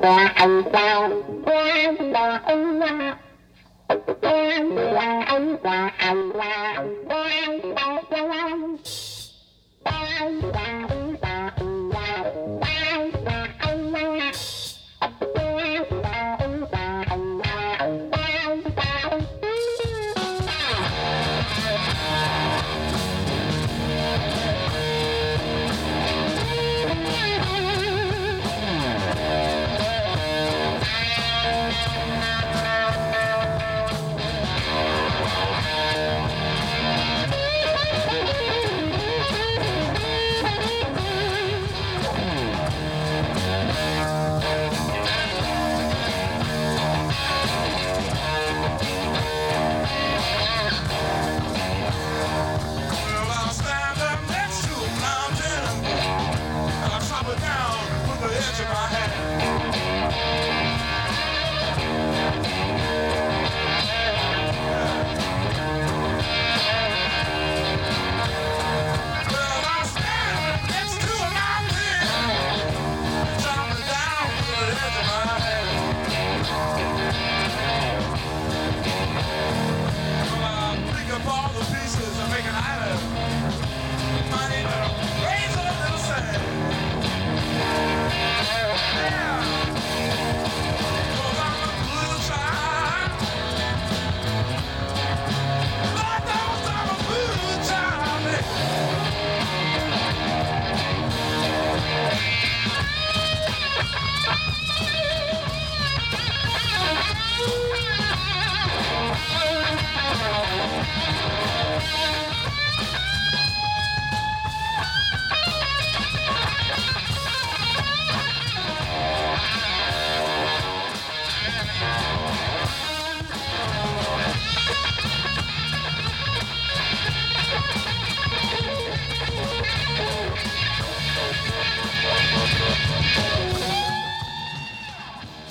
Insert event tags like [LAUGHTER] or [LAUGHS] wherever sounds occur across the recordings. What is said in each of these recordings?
là anh sao em là anh là em là anh là anh là em là anh là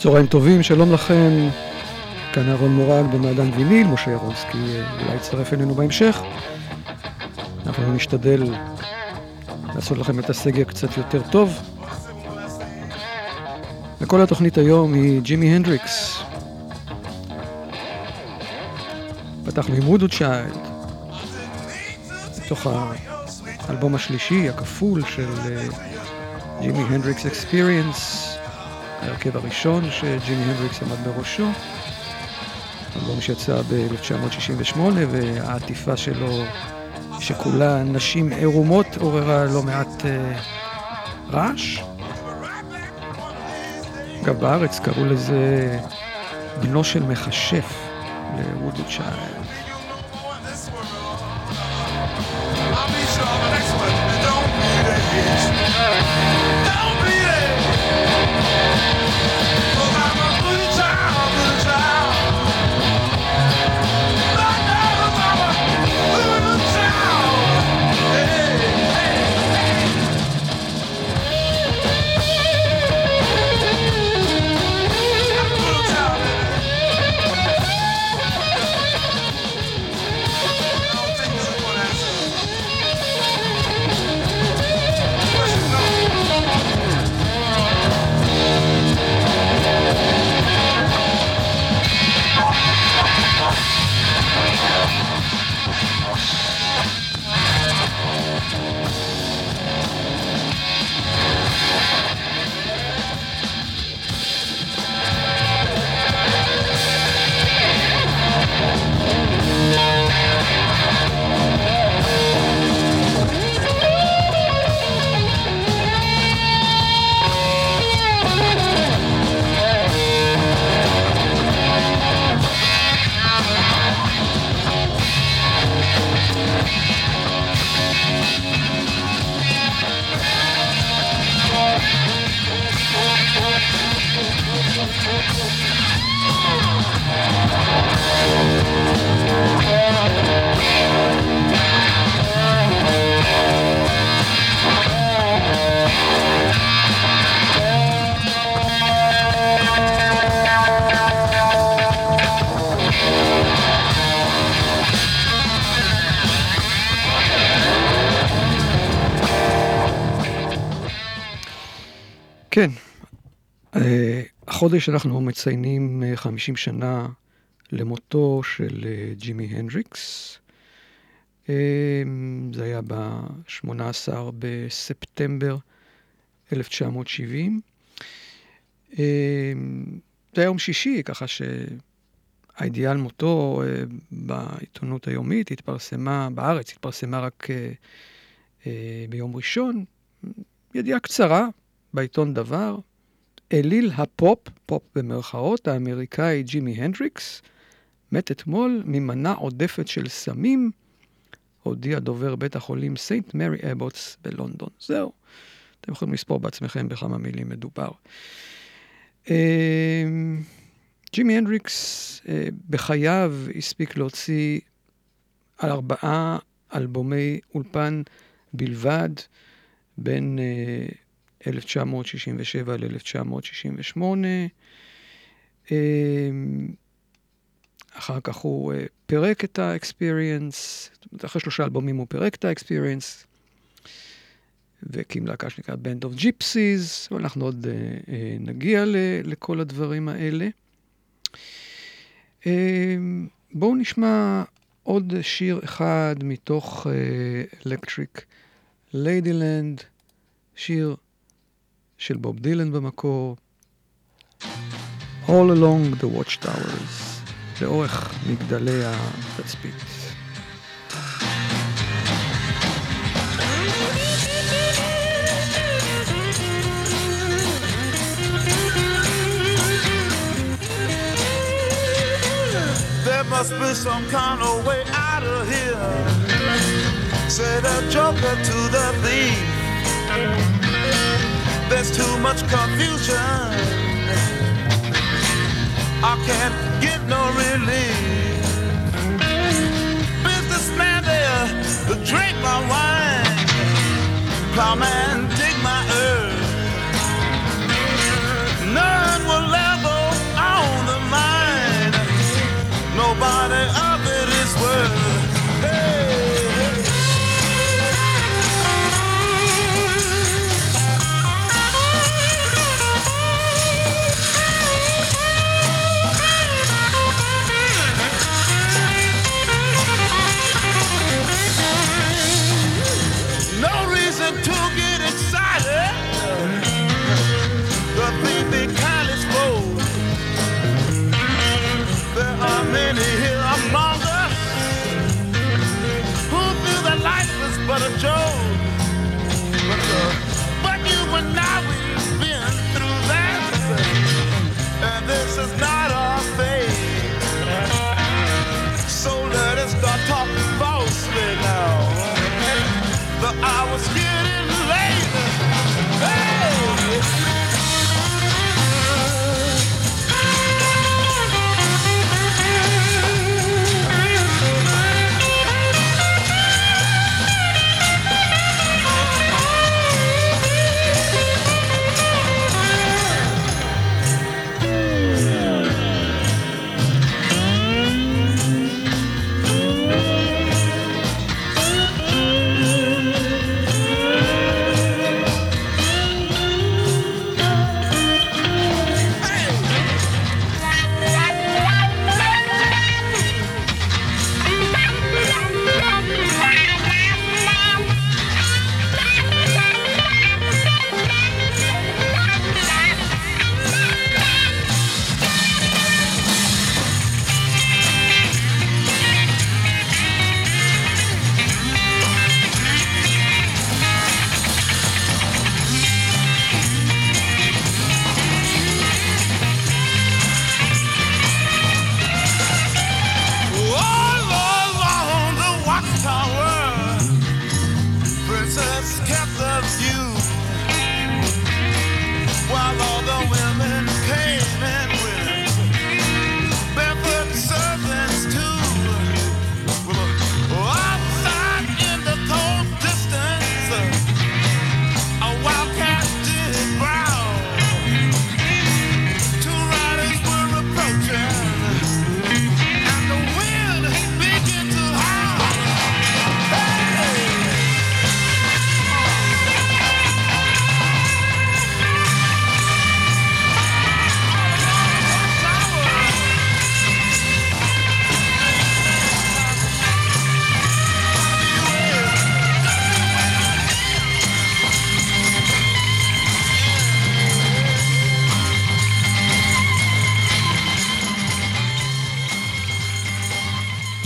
צהריים טובים, שלום לכם. כאן אהרון מורג במעדן ויניל, משה ירונסקי אה, אולי יצטרף אלינו בהמשך. אנחנו נשתדל לעשות לכם את הסגר קצת יותר טוב. וכל התוכנית היום היא ג'ימי הנדריקס. פתחנו עם וודו צ'יילד, מתוך האלבום השלישי, הכפול של אה, ג'ימי הנדריקס אקספיריאנס. ההרכב הראשון שג'ימי הנדריקס עמד בראשו, אלבום שיצא ב-1968 והעטיפה שלו שכולה נשים עירומות עוררה לא מעט אה, רעש. אגב בארץ קראו לזה בנו של מכשף לוודו צ'יילד. החודש אנחנו מציינים אה, 50 שנה למותו של אה, ג'ימי הנדריקס. אה, זה היה ב-18 בספטמבר 1970. אה, זה היה יום שישי, ככה שהידיעה על מותו אה, בעיתונות היומית התפרסמה, בארץ התפרסמה רק אה, אה, ביום ראשון. ידיעה קצרה בעיתון דבר. אליל הפופ, פופ במרכאות, האמריקאי ג'ימי הנדריקס, מת אתמול ממנה עודפת של סמים, הודיע דובר בית החולים סנט מרי אבוטס בלונדון. זהו, אתם יכולים לספור בעצמכם בכמה מילים מדובר. אה, ג'ימי הנדריקס אה, בחייו הספיק להוציא על ארבעה אלבומי אולפן בלבד, בין אה, 1967 ל-1968. אה, אחר כך הוא אה, פירק את ה-experience, אחרי שלושה אלבומים הוא פירק את ה-experience, והקים להקה שנקראת Band of Gypsies, ואנחנו עוד אה, אה, נגיע לכל הדברים האלה. אה, בואו נשמע עוד שיר אחד מתוך Electric Ladyland, שיר של בוב דילן במקור, All Along the Watchtowers, לאורך מגדלי התצפית. There must be some kind of way out of here. Said a joker to the thief. There's too much confusion. I can't get no relief. Businessman there, drink my wine. Plowman, dig my earth. None will ever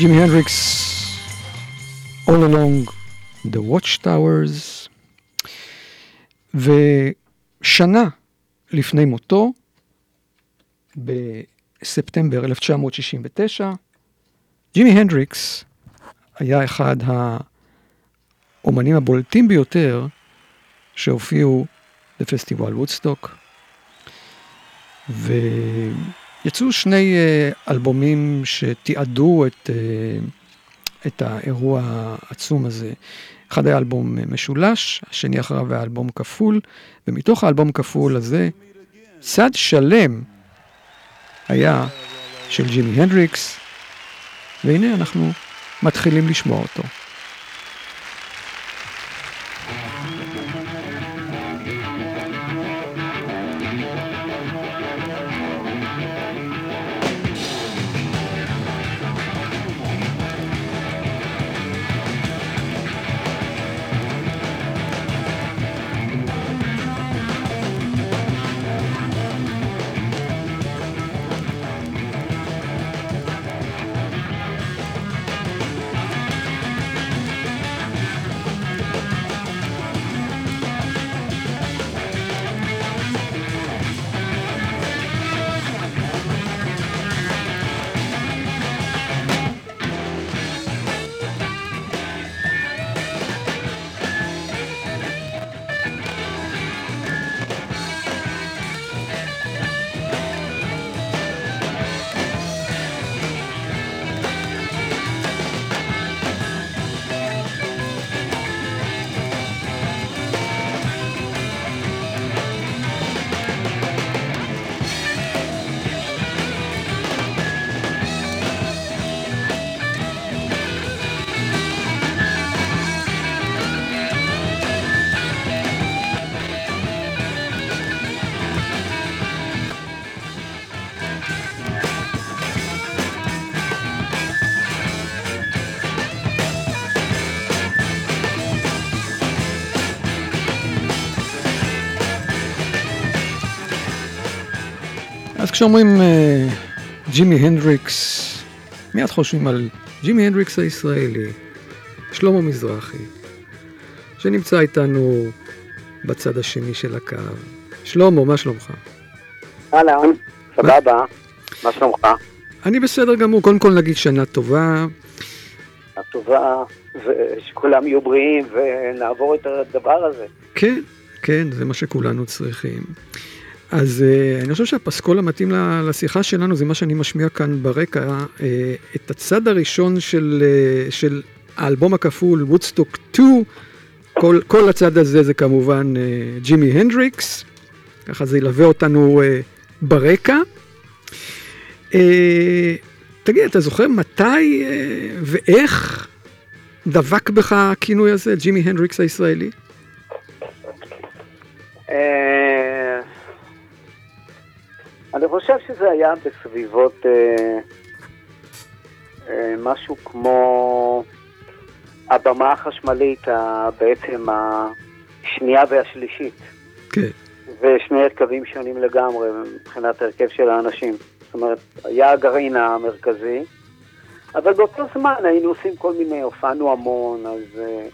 ג'ימי הנדריקס, All Along the Watchtowers, ושנה לפני מותו, בספטמבר 1969, ג'ימי הנדריקס היה אחד האומנים הבולטים ביותר שהופיעו בפסטיבל וודסטוק, ויצאו שני אה, אלבומים שתיעדו את, אה, את האירוע העצום הזה. אחד היה אלבום משולש, השני אחריו היה אלבום כפול, ומתוך האלבום כפול הזה, צד שלם היה של ג'ימי הנדריקס, והנה אנחנו מתחילים לשמוע אותו. כשאומרים אה, ג'ימי הנדריקס, מיד חושבים על ג'ימי הנדריקס הישראלי, שלמה מזרחי, שנמצא איתנו בצד השני של הקו. שלמה, מה שלומך? אהלן, סבבה, מה שלומך? אני בסדר גמור, קודם כל נגיד שנה טובה. הטובה, ושכולם יהיו בריאים ונעבור את הדבר הזה. כן, כן, זה מה שכולנו צריכים. אז uh, אני חושב שהפסקול המתאים לשיחה שלנו זה מה שאני משמיע כאן ברקע, uh, את הצד הראשון של, uh, של האלבום הכפול, וודסטוק 2, כל, כל הצד הזה זה כמובן ג'ימי הנדריקס, ככה זה ילווה אותנו ברקע. תגיד, אתה זוכר מתי ואיך דבק בך הכינוי הזה, ג'ימי הנדריקס הישראלי? אני חושב שזה היה בסביבות אה, אה, משהו כמו הבמה החשמלית, ה- בעצם השנייה והשלישית, כן. ושני הרכבים שונים לגמרי מבחינת ההרכב של האנשים. זאת אומרת, היה הגרעין המרכזי, אבל באותו זמן היינו עושים כל מיני, הופענו המון, אז... אה,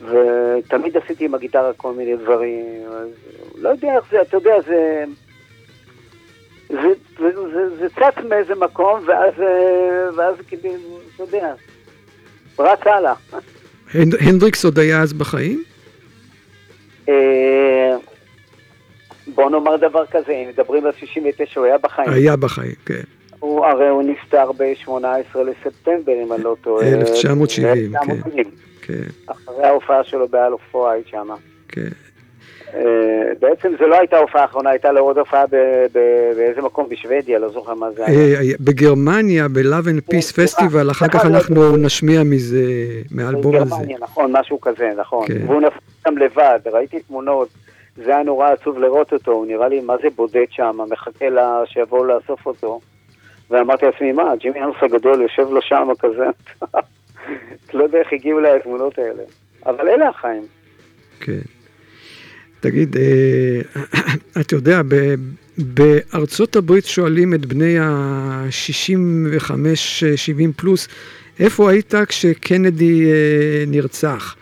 ותמיד עשיתי עם הגיטרה כל מיני דברים, אז לא יודע איך זה, אתה יודע, זה... זה, זה, זה, זה צץ מאיזה מקום, ואז, אה, ואז כאילו, אתה יודע, רץ הלאה. הנד, הנדריקס עוד היה אז בחיים? אה, בוא נאמר דבר כזה, אם מדברים על 69, הוא היה בחיים. היה בחיים, כן. הוא, הרי הוא נפטר ב-18 לספטמבר, אם אני לא טועה. 1970, כן. 1970, כן, אחרי ההופעה שלו ב Isle of Wight שם. כן. אה, בעצם זו לא הייתה ההופעה האחרונה, הייתה לו עוד הופעה באיזה מקום בשוודיה, לא זוכר מה זה היה. אה, בגרמניה, ב-Love and Peace סליחה, Festival, אחר כך סליחה, אנחנו נשמיע מזה, מהאלבום הזה. בגרמניה, נכון, משהו כזה, נכון. כן. והוא נפל שם לבד, ראיתי תמונות, זה היה נורא עצוב לראות אותו, הוא נראה לי מה זה בודד שם, מחכה לה שיבואו לאסוף אותו. ואמרתי לעצמי, מה, ג'ימי אנוס הגדול יושב לו שם כזה, [LAUGHS] לא יודע איך הגיעו אליי התמונות האלה. אבל אלה החיים. כן. תגיד, אה, [CLEARS THROAT] אתה יודע, בארצות הברית שואלים את בני ה-65-70 פלוס, איפה היית כשקנדי אה, נרצח?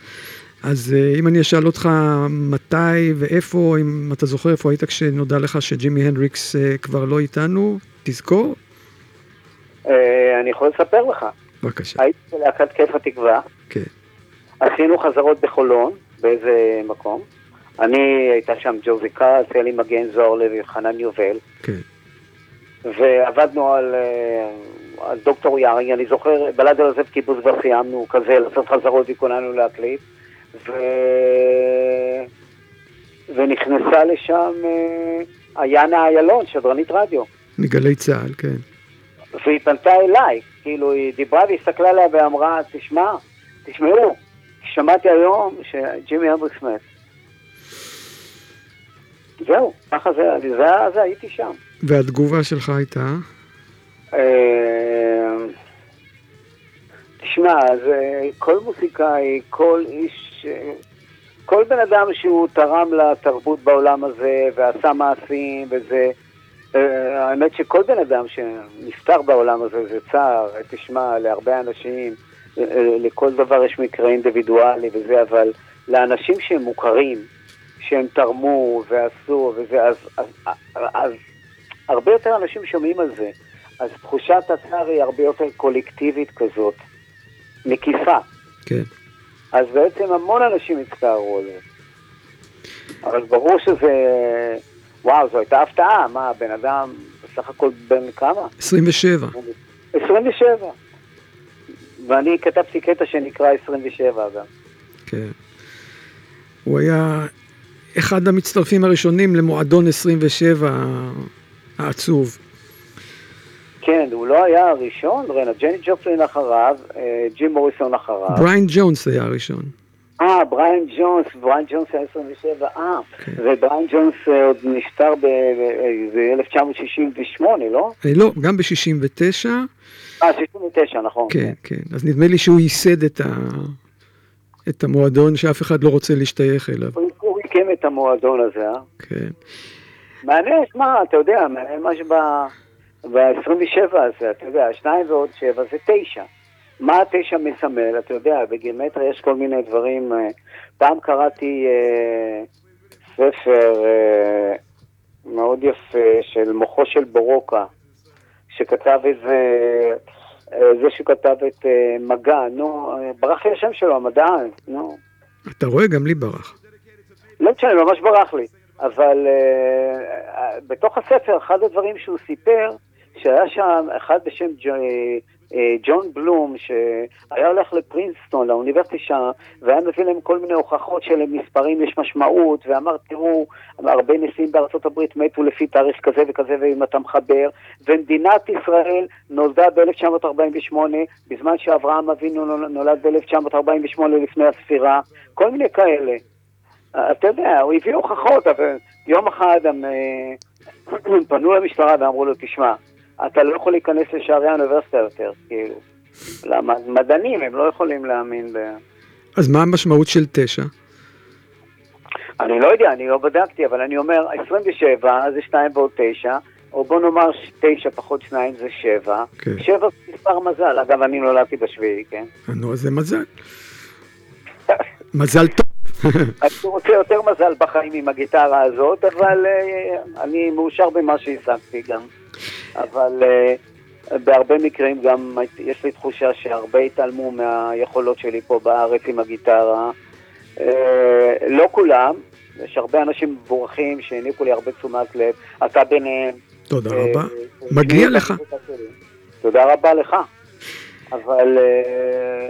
אז אה, אם אני אשאל אותך מתי ואיפה, אם אתה זוכר איפה היית כשנודע לך שג'ימי הנדריקס אה, כבר לא איתנו, תזכור? אה, אני יכול לספר לך. בבקשה. הייתי בלהקת כיף התקווה, כן. עשינו חזרות בחולון, באיזה מקום. אני, הייתה שם ג'וזי כץ, אלי מגן, זוהר לוי, חנן יובל, כן. ועבדנו על, אה, על דוקטור יארי, אני זוכר, בלד על עזב קיבוץ כבר סיימנו כזה, לעשות חזרות וכוננו להקליט, ו... ונכנסה לשם אה, איינה איילון, שדרנית רדיו. מגלי צה"ל, כן. והיא פנתה אליי, כאילו היא דיברה והסתכלה עליה ואמרה, תשמע, תשמעו, שמעתי היום שג'ימי הנדריקס מת. זהו, ככה זה, זה, זה הייתי שם. והתגובה שלך הייתה? אה, תשמע, זה כל מוזיקאי, כל איש, אה, כל בן אדם שהוא תרם לתרבות בעולם הזה ועשה מעשים וזה, אה, האמת שכל בן אדם שנפטר בעולם הזה זה צער, תשמע, להרבה אנשים, אה, אה, לכל דבר יש מקרה אינדיבידואלי וזה, אבל לאנשים שהם מוכרים, שהם תרמו ועשו וזה, אז, אז, אז, אז הרבה יותר אנשים שומעים על זה. אז תחושת הצער היא הרבה יותר קולקטיבית כזאת, מקיפה. כן. אז בעצם המון אנשים הצטערו על זה. אבל ברור שזה... וואו, זו הייתה הפתעה, מה, בן אדם בסך הכל בן כמה? 27. 27. ואני כתבתי קטע שנקרא 27 גם. כן. הוא היה אחד המצטרפים הראשונים למועדון 27 העצוב. כן, הוא לא היה הראשון, רנה, ג'ניס ג'ופלין אחריו, אה, ג'ים מוריסון אחריו. בריין ג'ונס היה הראשון. אה, בריין ג'ונס, בריין ג'ונס היה 27, אה, כן. ובריין ג'ונס אה, עוד נפטר ב-1968, לא? אה, לא, גם ב-69, אה, 69, נכון. כן, כן. אז נדמה לי שהוא ייסד את, ה... את המועדון שאף אחד לא רוצה להשתייך אליו. הקים את המועדון הזה, אה? כן. מעניין, מה, אתה יודע, מעניין מה שב-27 הזה, אתה יודע, שניים ועוד שבע זה תשע. מה התשע מסמל? אתה יודע, בגימטריה יש כל מיני דברים. אה, פעם קראתי אה, ספר אה, מאוד יפה של מוחו של בורוקה, שכתב איזה, אה, זה שכתב את אה, מגע, נו, ברח לי השם שלו, המדען, נו. אתה רואה, גם לי ברח. לא משנה, ממש ברח לי. אבל uh, בתוך הספר, אחד הדברים שהוא סיפר, שהיה שם אחד בשם ג'ו, uh, ג'ון בלום, שהיה הולך לפרינסטון, לאוניברסיטה שם, והיה מביא להם כל מיני הוכחות שלמספרים יש משמעות, ואמר, תראו, הרבה נשיאים בארצות הברית מתו לפי תאריך כזה וכזה, ואם אתה מחבר, ומדינת ישראל נולדה ב-1948, בזמן שאברהם אבינו נולד ב-1948 לפני הספירה, כל מיני כאלה. אתה יודע, הוא הביא הוכחות, אבל יום אחד הם אה, [CLEARS THROAT] פנו למשטרה ואמרו לו, תשמע, אתה לא יכול להיכנס לשערי האוניברסיטה יותר, כאילו. למה? מדענים, הם לא יכולים להאמין ב... אז מה המשמעות של תשע? אני לא יודע, אני לא בדקתי, אבל אני אומר, 27 זה 2 ועוד 9, או בוא נאמר 9 פחות 2 זה 7. כן. 7 זה מספר מזל, אגב, אני נולדתי בשביעי, כן? נו, אז זה מזל. מזל טוב. אני רוצה יותר מזל בחיים עם הגיטרה הזאת, אבל uh, אני מאושר במה שהשגתי גם. אבל uh, בהרבה מקרים גם יש לי תחושה שהרבה התעלמו מהיכולות שלי פה בארץ עם הגיטרה. Uh, לא כולם, יש הרבה אנשים בורחים שהעניקו לי הרבה תשומת לב, אתה ביניהם. תודה אה, רבה. אה, מגיע לך. תודה רבה לך. אבל, אה,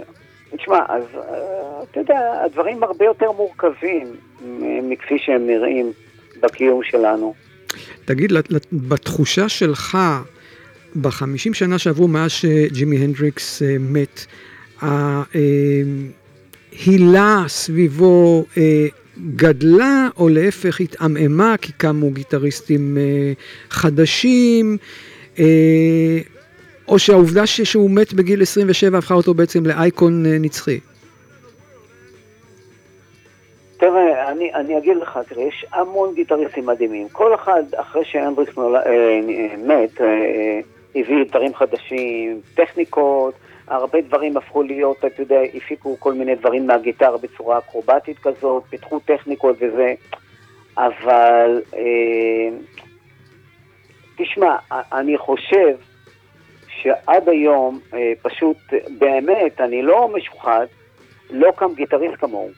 תשמע, אז אה, אתה יודע, הדברים הרבה יותר מורכבים מכפי שהם נראים בקיום שלנו. תגיד, בתחושה שלך, בחמישים שנה שעברו מאז שג'ימי הנדריקס אה, מת, ההילה סביבו אה, גדלה, או להפך התעמעמה, כי קמו גיטריסטים חדשים, או שהעובדה שהוא מת בגיל 27 הפכה אותו בעצם לאייקון אה, נצחי. תראה, אני, אני אגיד לך, תראה, יש המון גיטריסטים מדהימים. כל אחד, אחרי שהנדריקס אה, אה, מת, אה, אה, הביא דברים חדשים, טכניקות, הרבה דברים הפכו להיות, אתה יודע, הפיקו כל מיני דברים מהגיטרה בצורה אקרובטית כזאת, פיתחו טכניקות וזה, אבל אה, תשמע, אני חושב שעד היום, אה, פשוט, באמת, אני לא משוחד, לא קם גיטריסט כמוהו.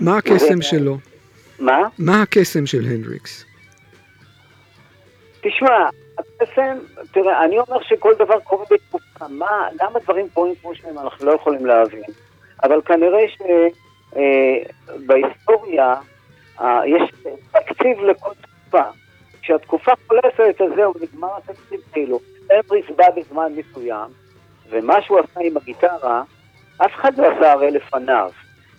מה הקסם שלו? מה? מה הקסם של הנדריקס? תשמע, הקסם, תראה, אני אומר שכל דבר קורה בתקופה, מה, למה דברים קורים כמו שהם, אנחנו לא יכולים להבין. אבל כנראה שבהיסטוריה יש תקציב לכל חולפת, אז זהו, נגמר התקציב כאילו. אמבריס בא בזמן מסוים, ומה שהוא עשה עם הגיטרה, אף אחד לא עשה הרי לפניו.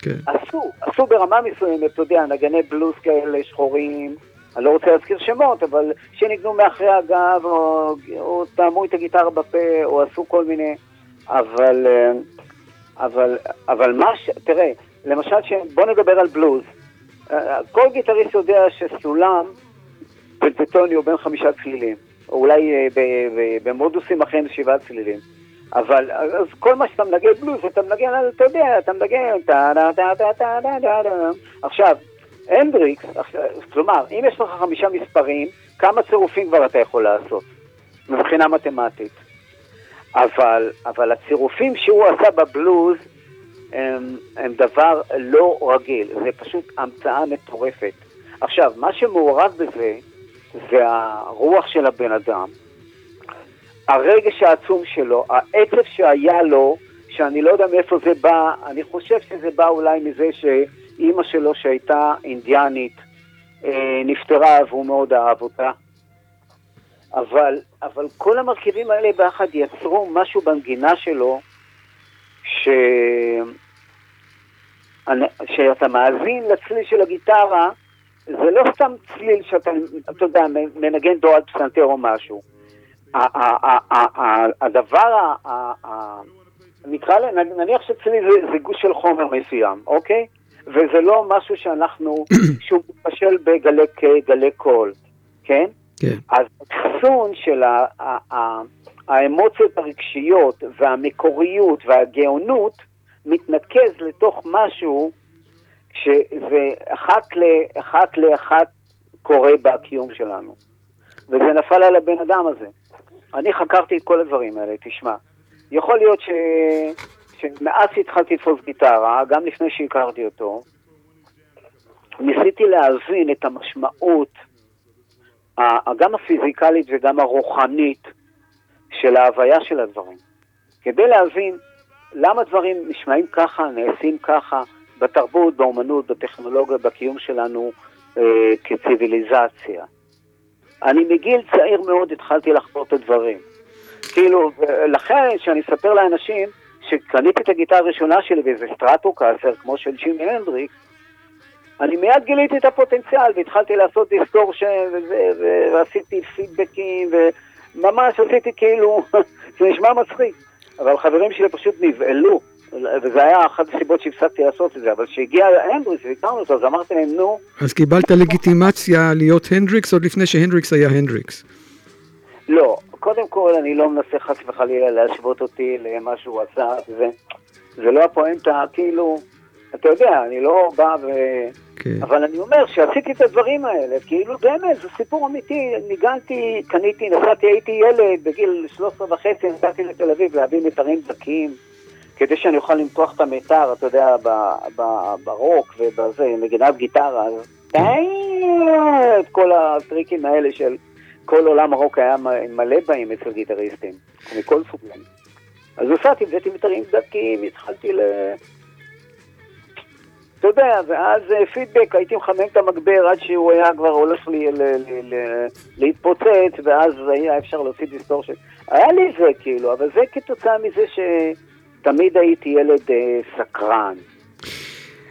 כן. עשו, עשו ברמה מסוימת, אתה יודע, נגני בלוז כאלה שחורים, אני לא רוצה להזכיר שמות, אבל שניגנו מאחורי הגב, או, או טעמו את הגיטרה בפה, או עשו כל מיני, אבל, אה, אבל, אבל מה ש... תראה, למשל, ש... בוא נדבר על בלוז. אה, כל גיטריסט יודע שסולם פנטטוני הוא בין חמישה צלילים, או אולי אה, במודוסים אחרים שבעה צלילים. אבל אז כל מה שאתה מנגן בלוז, אתה מנגן, אתה יודע, אתה מנגן, טה דה דה דה דה דה דה. עכשיו, הנדריקס, כלומר, אם יש לך חמישה מספרים, כמה צירופים כבר אתה יכול לעשות, מבחינה מתמטית. אבל, אבל הצירופים שהוא עשה בבלוז הם, הם דבר לא רגיל, זה פשוט המצאה מטורפת. עכשיו, מה שמעורב בזה, זה הרוח של הבן אדם, הרגש העצום שלו, העצב שהיה לו, שאני לא יודע מאיפה זה בא, אני חושב שזה בא אולי מזה שאימא שלו שהייתה אינדיאנית אה, נפטרה והוא מאוד אהב אותה. אבל, אבל כל המרכיבים האלה ביחד יצרו משהו בנגינה שלו, ש... שאתה מאזין לצליל של הגיטרה, זה לא סתם צליל שאתה, אתה יודע, מנגן דו על פסנתר או משהו. הדבר, נקרא, נניח שצליל זה, גוש של חומר מסוים, אוקיי? וזה לא משהו שאנחנו, [COUGHS] שהוא מתפשל בגלי קול, כן? כן. אז האחסון של האמוציות הרגשיות והמקוריות והגאונות מתנקז לתוך משהו שזה אחת, ל- אחת לאחת קורה בקיום שלנו. וזה נפל על הבן אדם הזה. אני חקרתי את כל הדברים האלה, תשמע. יכול להיות ש... שמאז שהתחלתי לתפוס גיטרה, גם לפני שהכרתי אותו, ניסיתי להבין את המשמעות, גם הפיזיקלית וגם הרוחנית, של ההוויה של הדברים. כדי להבין למה דברים נשמעים ככה, נעשים ככה, בתרבות, באומנות, בטכנולוגיה, בקיום שלנו אה, כציוויליזציה. אני מגיל צעיר מאוד התחלתי לחקור את הדברים. כאילו, לכן, כשאני אספר לאנשים שקניתי את הגיטרה הראשונה שלי באיזה סטרטוקאסטר, כמו של ג'ימי הנדריקס, אני מיד גיליתי את הפוטנציאל והתחלתי לעשות distortion וזה, ועשיתי פידבקים וממש עשיתי כאילו, [LAUGHS] זה נשמע מצחיק, אבל חברים שלי פשוט נבהלו, וזה היה אחת הסיבות שהפסקתי לעשות את זה, אבל כשהגיע הנדריקס והכרנו אותו, אז אמרתי להם, נו, אז קיבלת לגיטימציה להיות הנדריקס עוד לפני שהנדריקס היה הנדריקס. לא, קודם כל אני לא מנסה חס וחלילה להשוות אותי למה שהוא עשה, זה, זה לא הפואנטה, כאילו, אתה יודע, אני לא בא ו... כן. אבל אני אומר שעשיתי את הדברים האלה, כאילו באמת, זה סיפור אמיתי, ניגנתי, קניתי, נסעתי, הייתי ילד, בגיל 13 וחצי נסעתי לתל אביב להביא מיתרים דקים, כדי שאני אוכל למתוח את המיתר, אתה יודע, ברוק ובזה, נגינת גיטרה, אז את כל הטריקים האלה של כל עולם הרוק היה מלא בהם אצל גיטריסטים, מכל סוגים. אז נסעתי, הבאתי מיתרים דקים, התחלתי ל... אתה יודע, ואז אה, פידבק, הייתי מחמם את המגבר עד שהוא היה כבר הולך לי, ל, ל, ל, להתפוצץ, ואז היה אפשר להוציא distortion. היה לי זה כאילו, אבל זה כתוצאה מזה שתמיד הייתי ילד אה, סקרן.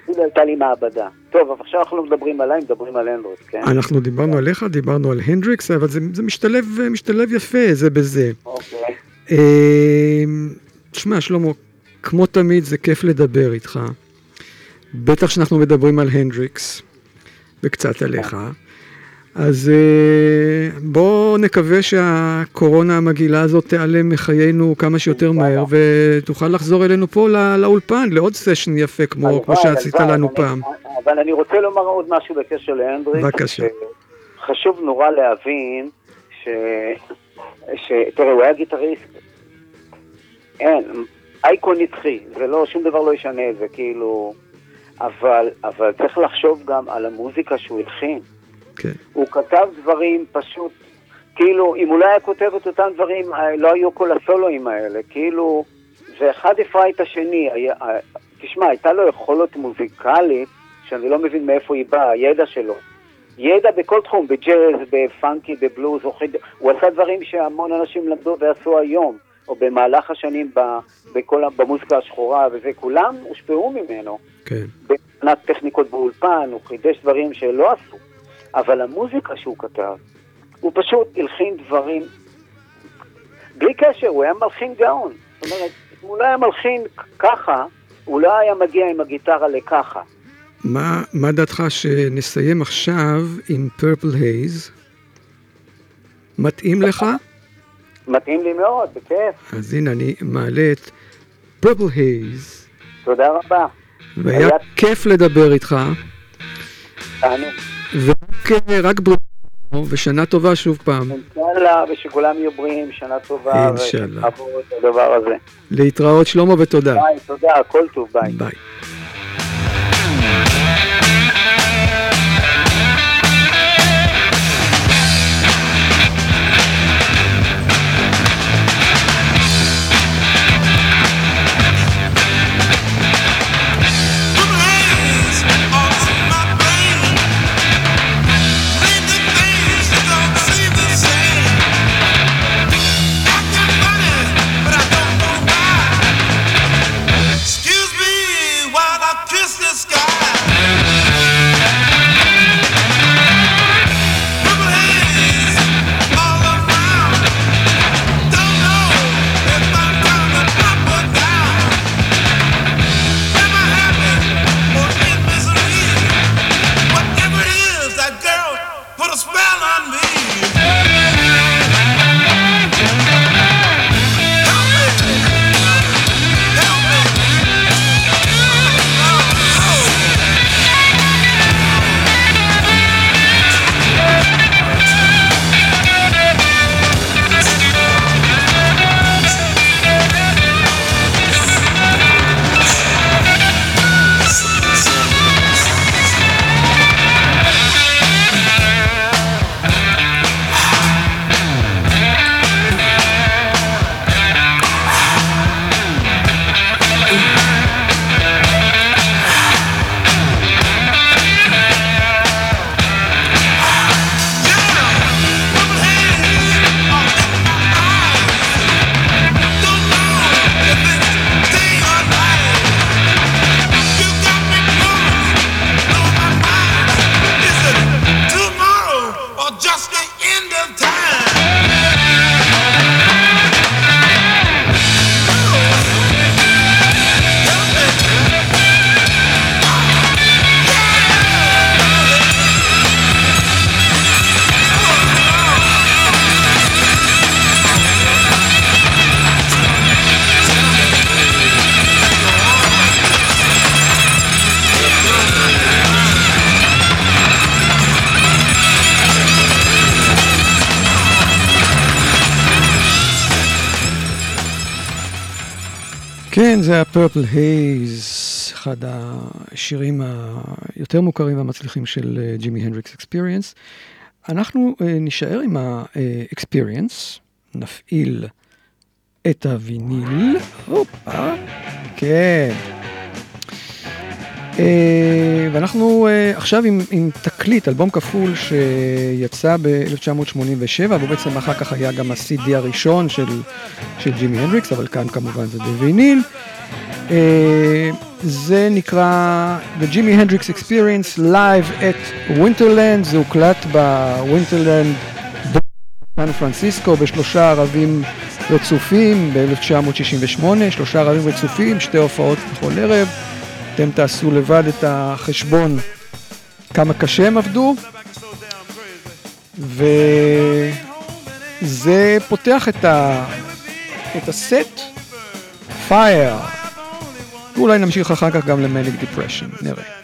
כאילו הייתה לי מעבדה. טוב, אבל עכשיו אנחנו לא מדברים עליי, מדברים על הנדרוס, כן? אנחנו דיברנו עליך, דיברנו על הנדריקס, אבל זה, זה משתלב, משתלב יפה זה בזה. אוקיי. אה, תשמע, שלמה, כמו תמיד זה כיף לדבר איתך. בטח שאנחנו מדברים על הנדריקס, וקצת עליך. אז אה, בואו נקווה שהקורונה המגעילה הזאת תיעלם מחיינו כמה שיותר מהר, ותוכל לחזור אלינו פה לא- לאולפן, לעוד סשן יפה כמו, כמו שעשית הלוואי, לנו אבל פעם. אני- אבל אני רוצה לומר עוד משהו בקשר להנדריק. בבקשה. חשוב נורא להבין ש... ש... תראה, הוא היה גיטריסט. אין, אייקון נצחי, זה לא, שום דבר לא ישנה את זה, כאילו... אבל, אבל צריך לחשוב גם על המוזיקה שהוא הלחין. כן. הוא כתב דברים פשוט, כאילו, אם הוא לא היה כותב את אותם דברים, אה, לא היו כל הסולואים האלה, כאילו, ואחד הפרה את השני. היה- אה, תשמע, הייתה לו יכולת מוזיקלית, שאני לא מבין מאיפה היא באה, הידע שלו. ידע בכל תחום, בג'אז, בפאנקי, בבלוז, הוא, חיד... הוא עשה דברים שהמון אנשים למדו ועשו היום, או במהלך השנים ב... בכל... במוזיקה השחורה וזה, כולם הושפעו ממנו. כן. מבחינת טכניקות באולפן, הוא חידש דברים שלא עשו. אבל המוזיקה שהוא כתב, הוא פשוט הלחין דברים, בלי קשר, הוא היה מלחין גאון. זאת אומרת, אם הוא לא היה מלחין ככה, הוא לא היה מגיע עם הגיטרה לככה. מה, מה דעתך שנסיים עכשיו עם פרפל הייז? מתאים לך? מתאים לי מאוד, בכיף. אז הנה אני מעלה את Purple Haze, תודה רבה. והיה היה- כיף לדבר איתך, תענוג. ורק רק בריאות ושנה טובה שוב פעם. אינשאללה, ושכולם יהיו בריאים, שנה טובה. את הדבר הזה. להתראות שלמה ותודה. ביי, תודה, הכל טוב, ביי. ביי. כן, זה ה-Purple Haze, אחד השירים היותר מוכרים והמצליחים של ג'ימי הנדריקס אקספיריאנס. אנחנו uh, נישאר עם ה-experience, נפעיל את הוויניל, הופה, כן. Uh, ואנחנו uh, עכשיו עם, עם תקליט, אלבום כפול שיצא ב-1987, והוא בעצם אחר כך היה גם ה-CD הראשון של, של ג'ימי הנדריקס, אבל כאן כמובן זה בוויניל. Uh, זה נקרא The Jimi Hendrix Experience Live at Winterland, זה הוקלט בווינטרלנד בסן פרנסיסקו בשלושה ערבים רצופים ב-1968, שלושה ערבים רצופים, שתי הופעות בכל ערב. אתם תעשו לבד את החשבון כמה קשה הם עבדו. וזה פותח את, ה... את הסט Fire. ואולי נמשיך אחר כך גם ל Manic Depression, נראה.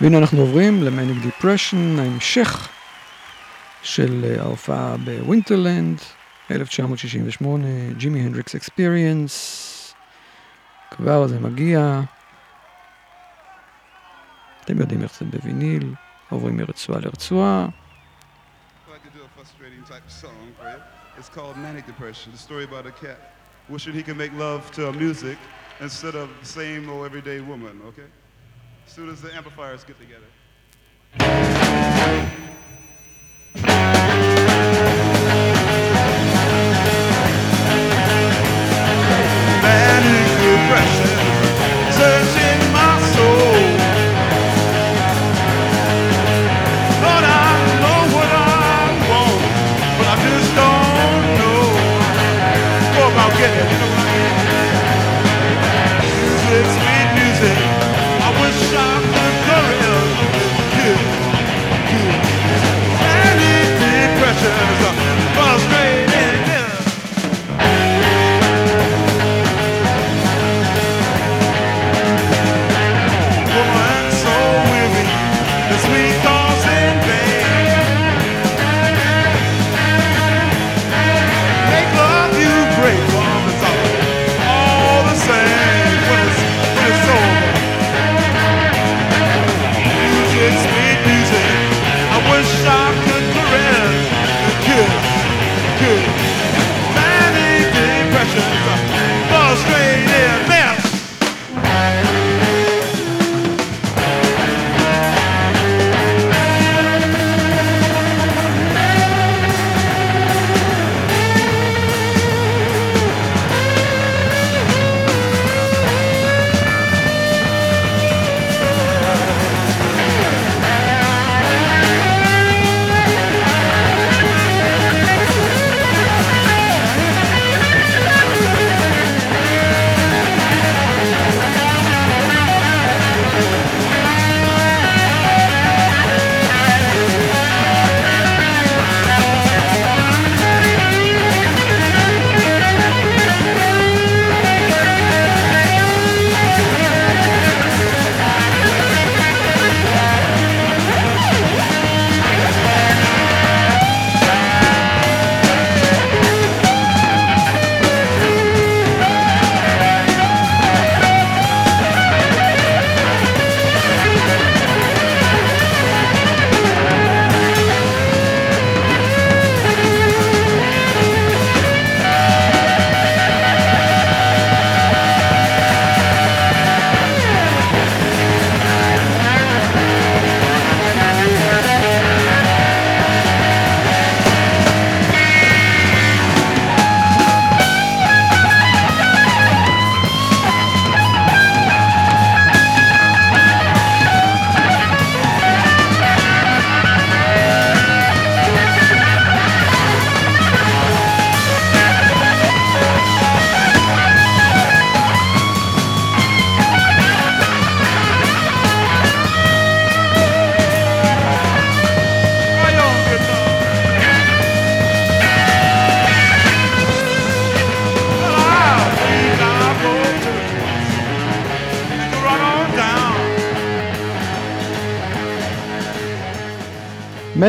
והנה אנחנו עוברים ל Manic Depression, ההמשך של אה, ההופעה בווינטרלנד, 1968, Jimi Hendrix Experience. כבר זה מגיע. אתם יודעים איך זה בוויניל, עוברים מרצועה לרצועה. It's called Manic Depression, the story about a cat wishing he could make love to a music instead of the same old everyday woman, okay? As soon as the amplifiers get together.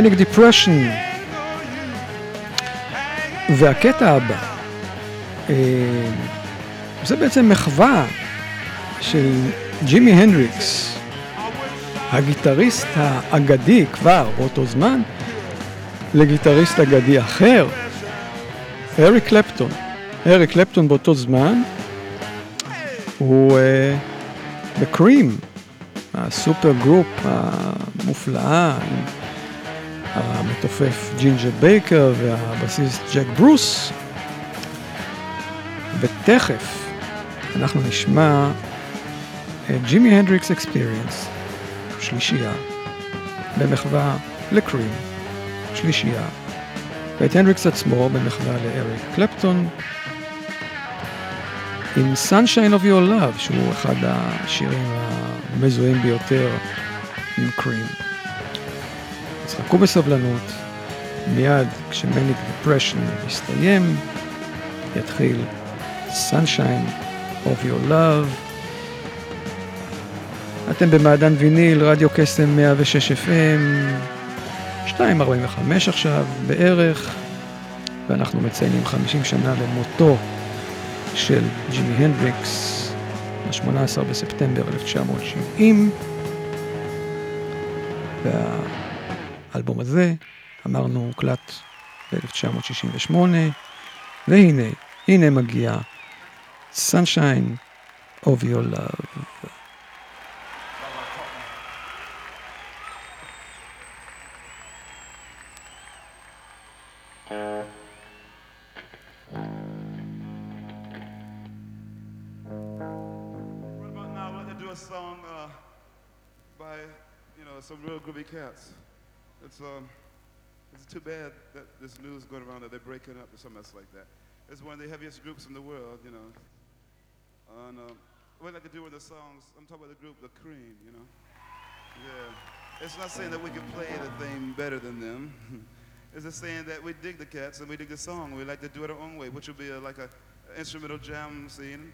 Manic Depression. והקטע הבא, אה, זה בעצם מחווה של ג'ימי הנדריקס, הגיטריסט האגדי כבר באותו זמן, לגיטריסט אגדי אחר, אריק קלפטון. אריק קלפטון באותו זמן הוא בקרים, ה supergroup המופלאה המתופף ג'ינג'ר בייקר והבסיסט ג'ק ברוס. ותכף אנחנו נשמע את Jimi Hendrix Experience, שלישייה, במחווה לקרים, שלישייה, ואת הנדריקס עצמו במחווה לאריק קלפטון, עם Sunshine of Your Love, שהוא אחד השירים המזוהים ביותר עם קרים. אז חכו בסבלנות, מיד כשמניק דיפרשן יסתיים, יתחיל Sunshine of Your Love. אתם במעדן ויניל, רדיו קסם 106 FM, 2.45 עכשיו בערך, ואנחנו מציינים 50 שנה למותו של ג'ימי הנדריקס, ב-18 בספטמבר 1970. והאלבום הזה, אמרנו, הוקלט ב-1968, והנה, הנה מגיע Sunshine of Your Love. Uh, some real groovy cats. It's um, it's too bad that this news going around that they're breaking up or something else like that. It's one of the heaviest groups in the world, you know. And um, what I could do with the songs, I'm talking about the group, The Cream, you know. Yeah. It's not saying that we can play the anything better than them. [LAUGHS] it's just saying that we dig the cats and we dig the song. We like to do it our own way, which will be a, like a instrumental jam scene.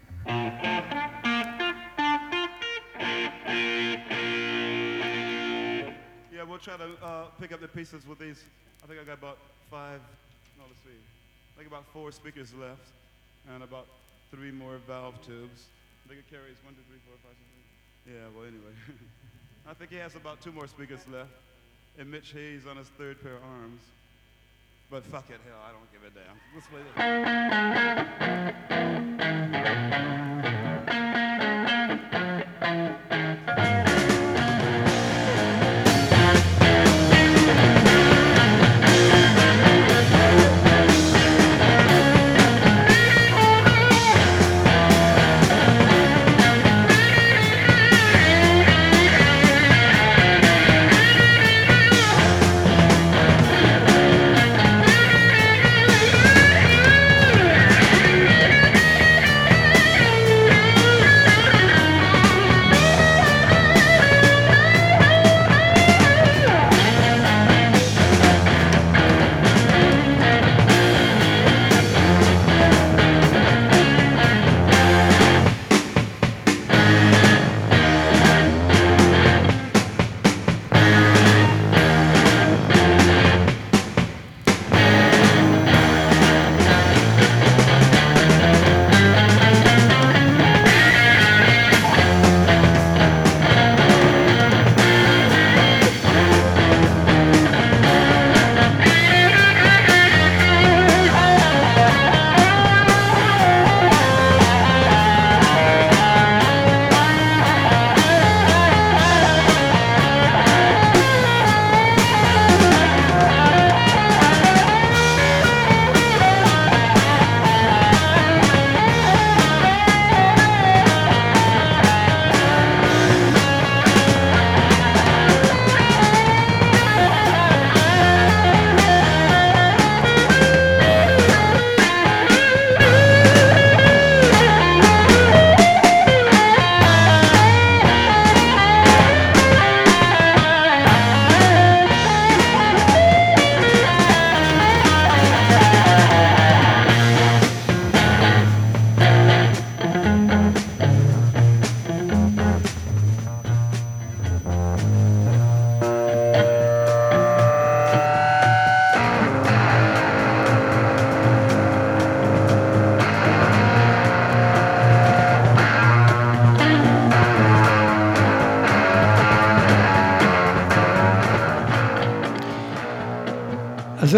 Yeah, we'll try to uh, pick up the pieces with these. I think I got about five, no, let's see. I think about four speakers left and about three more valve tubes. I think it carries one, two, three, four, five, six, seven. Yeah, well, anyway. [LAUGHS] I think he has about two more speakers left. And Mitch Hayes on his third pair of arms. But fuck it, hell, I don't give a damn. Let's play this. [LAUGHS]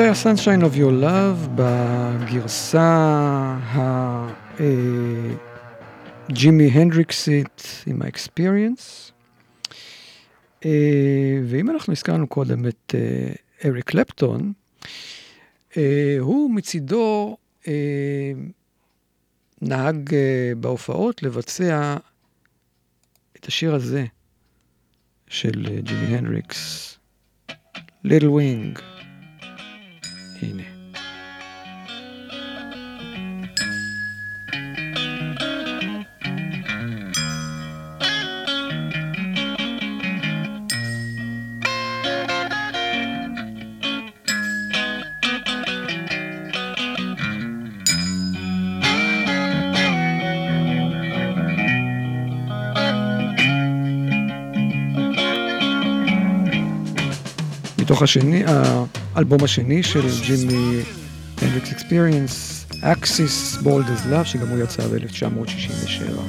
זה היה Sunshine of Your Love בגרסה ה... אה, הנדריקסית עם ה-experience. אה, ואם אנחנו הזכרנו קודם את אה, אריק קלפטון, הוא מצידו נהג בהופעות לבצע את השיר הזה של ג'ימי הנדריקס, ליטל ווינג. הנה. מתוך השני, האלבום השני של ג'ימי הנדריקס אקספיריאנס, Axis Bold as Love, שגם הוא יצא ב-1967.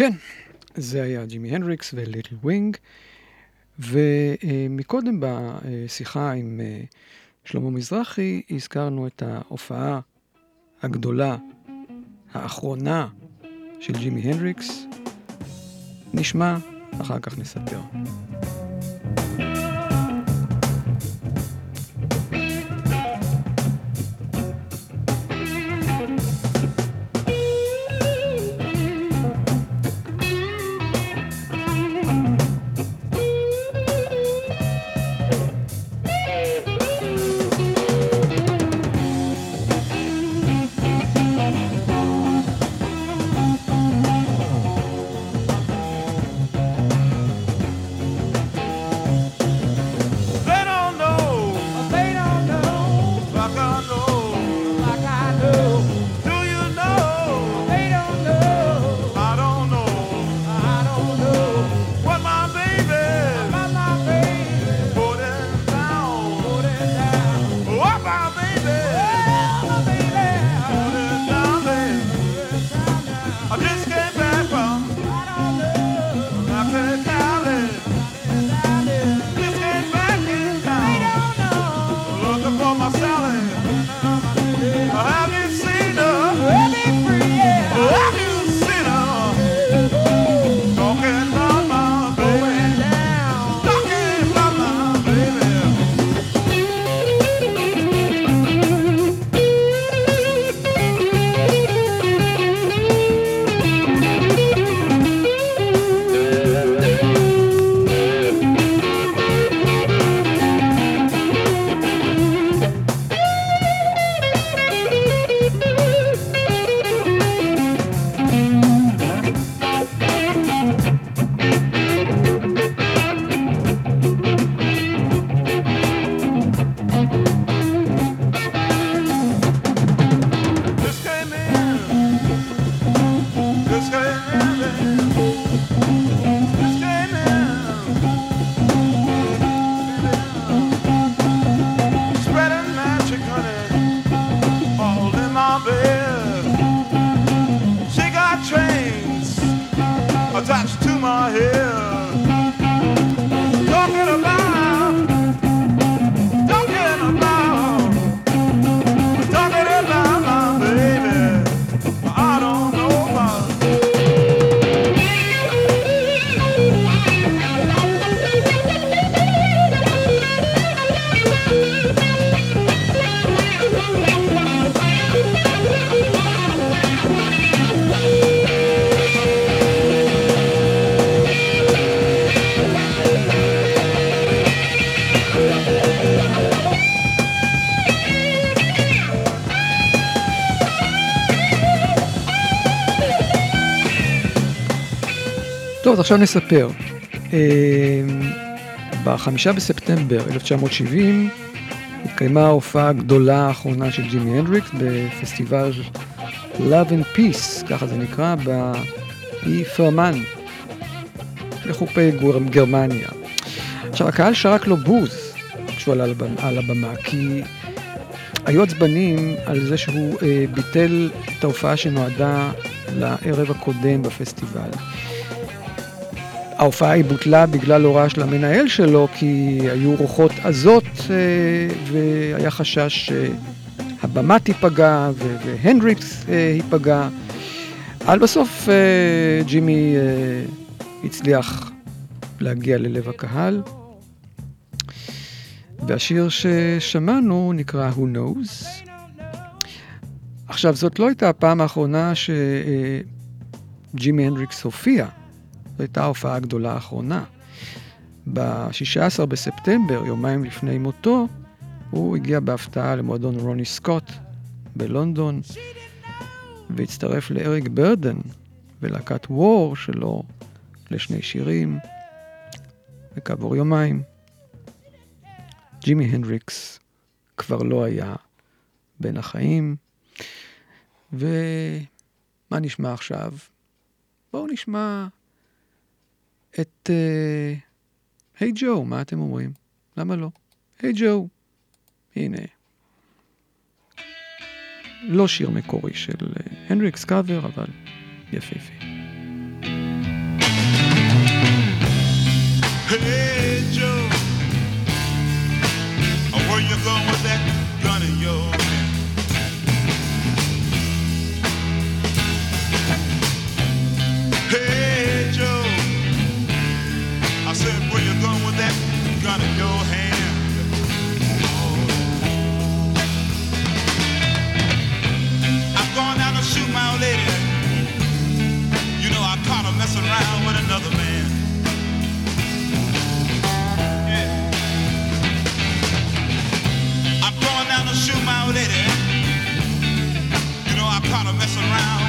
כן, זה היה ג'ימי הנדריקס ו Little Wing. ומקודם בשיחה עם אה, שלמה מזרחי הזכרנו את ההופעה הגדולה, האחרונה של ג'ימי הנדריקס. נשמע, אחר כך נספר. אז עכשיו נספר. אה, בחמישה בספטמבר 1970 התקיימה ההופעה הגדולה האחרונה של ג'ימי הנדריקס בפסטיבל Love and Peace, ככה זה נקרא, באי פרמן, לחופי גור- גרמניה. עכשיו, הקהל שרק לו בוז כשהוא עלה על הבמה, כי היו עצבנים על זה שהוא אה, ביטל את ההופעה שנועדה לערב הקודם בפסטיבל. ההופעה היא בוטלה בגלל הוראה של המנהל שלו, כי היו רוחות עזות אה, והיה חשש שהבמה תיפגע והנדריקס אה, ייפגע. אבל בסוף אה, ג'ימי הצליח להגיע ללב הקהל. והשיר ששמענו נקרא Who Knows. עכשיו, זאת לא הייתה הפעם האחרונה שג'ימי הנדריקס הופיע. זו הייתה ההופעה הגדולה האחרונה. ב-16 בספטמבר, יומיים לפני מותו, הוא הגיע בהפתעה למועדון רוני סקוט בלונדון, והצטרף לאריק ברדן ולהקת וור שלו לשני שירים. וכעבור יומיים, ג'ימי הנדריקס כבר לא היה בין החיים. ומה נשמע עכשיו? בואו נשמע את היי uh, ג'ו, מה אתם אומרים? למה לא? היי ג'ו. הנה. לא שיר מקורי של uh, הנדריקס קאבר, אבל יפהפה. Hey Joe, where you going with that another man. Yeah. I'm going down to shoot my old lady. You know, I caught her messing around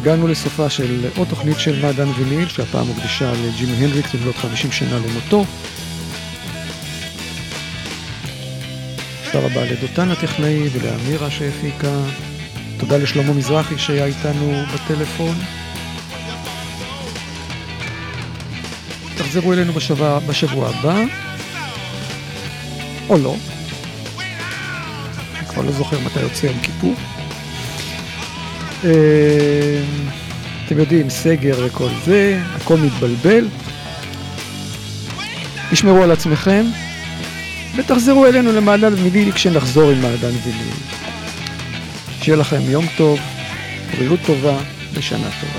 הגענו לסופה של עוד תוכנית של מעדן ויניל, שהפעם מוקדישה לג'ימי הנדריקס במלאת 50 שנה למותו. תודה רבה לדותן הטכנאי ולאמירה שהפיקה. תודה לשלמה מזרחי שהיה איתנו בטלפון. תחזרו אלינו בשבוע, בשבוע הבא, או לא. אני כבר לא זוכר מתי יוצא יום כיפור. אה, אתם יודעים, סגר וכל זה, הכל מתבלבל. תשמרו על עצמכם, ותחזרו אלינו למעדן ויניל כשנחזור עם מעדן ויניל. שיהיה לכם יום טוב, בריאות טובה ושנה טובה.